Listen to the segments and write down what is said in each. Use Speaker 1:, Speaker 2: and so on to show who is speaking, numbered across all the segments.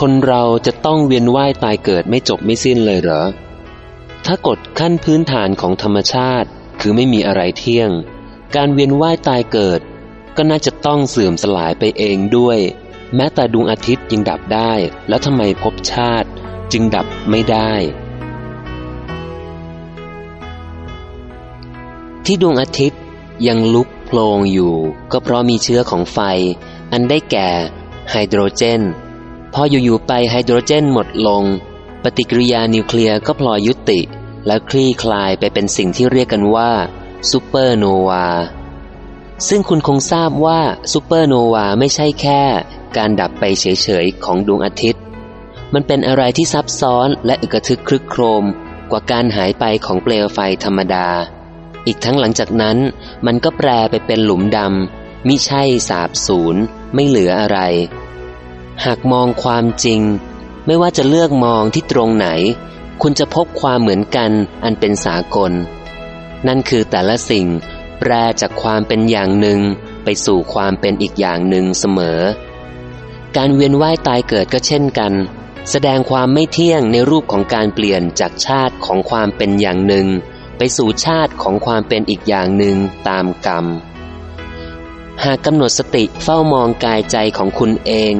Speaker 1: คนเราจะต้องเวียนว่ายตายเกิดไม่จบไม่สิ้นเลยเหรอ ถ้ากฎขั้นพื้นฐานของธรรมชาติ คือไม่มีอะไรเที่ยง การเวียนว่ายตายเกิด ก็น่าจะต้องเสื่อมสลายไปเองด้วย แม้แต่ดวงอาทิตย์ยังดับได้ แล้วทำไมภพชาติจึงดับไม่ได้ ที่ดวงอาทิตย์ยังลุก ลงอยู่ ก็เพราะมีเชื้อของไฟ อันได้แก่ไฮโดรเจน พออยู่ๆไปไฮโดรเจนหมดลง ปฏิกิริยานิวเคลียร์ก็พลอยยุติ และคลี่คลายไปเป็นสิ่งที่เรียกกันว่าซูเปอร์โนวา ซึ่งคุณคงทราบว่าซูเปอร์โนวาไม่ใช่แค่ การดับไปเฉยๆ ของดวงอาทิตย์ มันเป็นอะไรที่ซับซ้อนและอึกทึกครึกโครม กว่าการหายไปของเปลวไฟธรรมดา อีกทั้งหลังจากนั้น มันก็แปรไปเป็นหลุมดำมิใช่สาบสูญไม่เหลืออะไร หากมองความจริง ไม่ว่าจะเลือกมองที่ตรงไหน คุณจะพบความเหมือนกันอันเป็นสากล นั่นคือแต่ละสิ่งแปรจากความเป็นอย่างหนึ่งไปสู่ความเป็นอีกอย่างหนึ่งเสมอ การเวียนว่ายตายเกิดก็เช่นกัน แสดงความไม่เที่ยงในรูปของการเปลี่ยนจากชาติของความเป็นอย่างหนึ่ง สู่ชาติของความเป็นอีกอย่างหนึ่งตามกรรม หากกำหนดสติเฝ้ามองกายใจของคุณเอง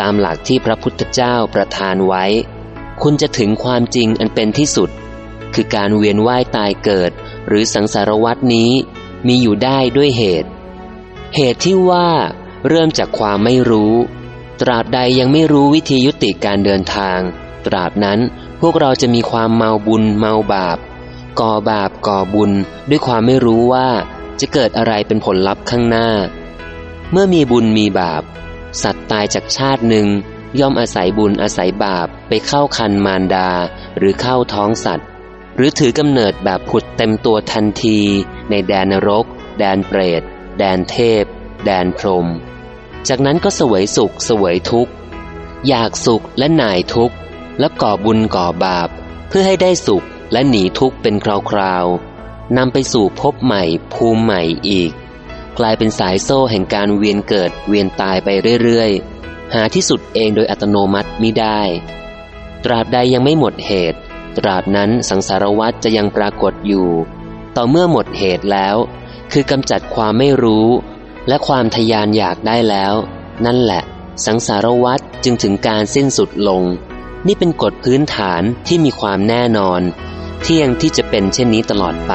Speaker 1: ตามหลักที่พระพุทธเจ้าประทานไว้ คุณจะถึงความจริงอันเป็นที่สุด คือการเวียนว่ายตายเกิด หรือสังสารวัตนี้มีอยู่ได้ด้วยเหตุ เหตุที่ว่าเริ่มจากความไม่รู้ ตราบใดยังไม่รู้วิธียุติการเดินทาง ตราบนั้นพวกเราจะมีความเมาบุญเมาบาป ก่อบาปก่อบุญด้วยความไม่รู้ว่าจะเกิดอะไรเป็นผลลัพธ์ข้างหน้า เมื่อมีบุญมีบาป สัตว์ตายจากชาติหนึ่ง ย่อมอาศัยบุญอาศัยบาปไปเข้าคันมารดาหรือเข้าท้องสัตว์ หรือถือกำเนิดแบบผุดเต็มตัวทันที ในแดนนรก แดนเปรต แดนเทพ แดนพรหมจากนั้นก็สวยสุขสวยทุกข์ อยากสุขและหน่ายทุกข์ และก่อบุญก่อบาป เพื่อให้ได้สุข และหนีทุกข์เป็นคราวๆนำไปสู่ภพใหม่ภูมิใหม่อีก กลายเป็นสายโซ่แห่งการเวียนเกิดเวียนตายไปเรื่อยๆ หาที่สุดเองโดยอัตโนมัติมิได้ ตราบใดยังไม่หมดเหตุ ตราบนั้นสังสารวัฏจะยังปรากฏอยู่ ต่อเมื่อหมดเหตุแล้ว คือกำจัดความไม่รู้ และความทยานอยากได้แล้ว นั่นแหละ สังสารวัฏจึงถึงการสิ้นสุดลง นี่เป็นกฎพื้นฐานที่มีความแน่นอน เที่ยงที่จะเป็นเช่นนี้ตลอดไป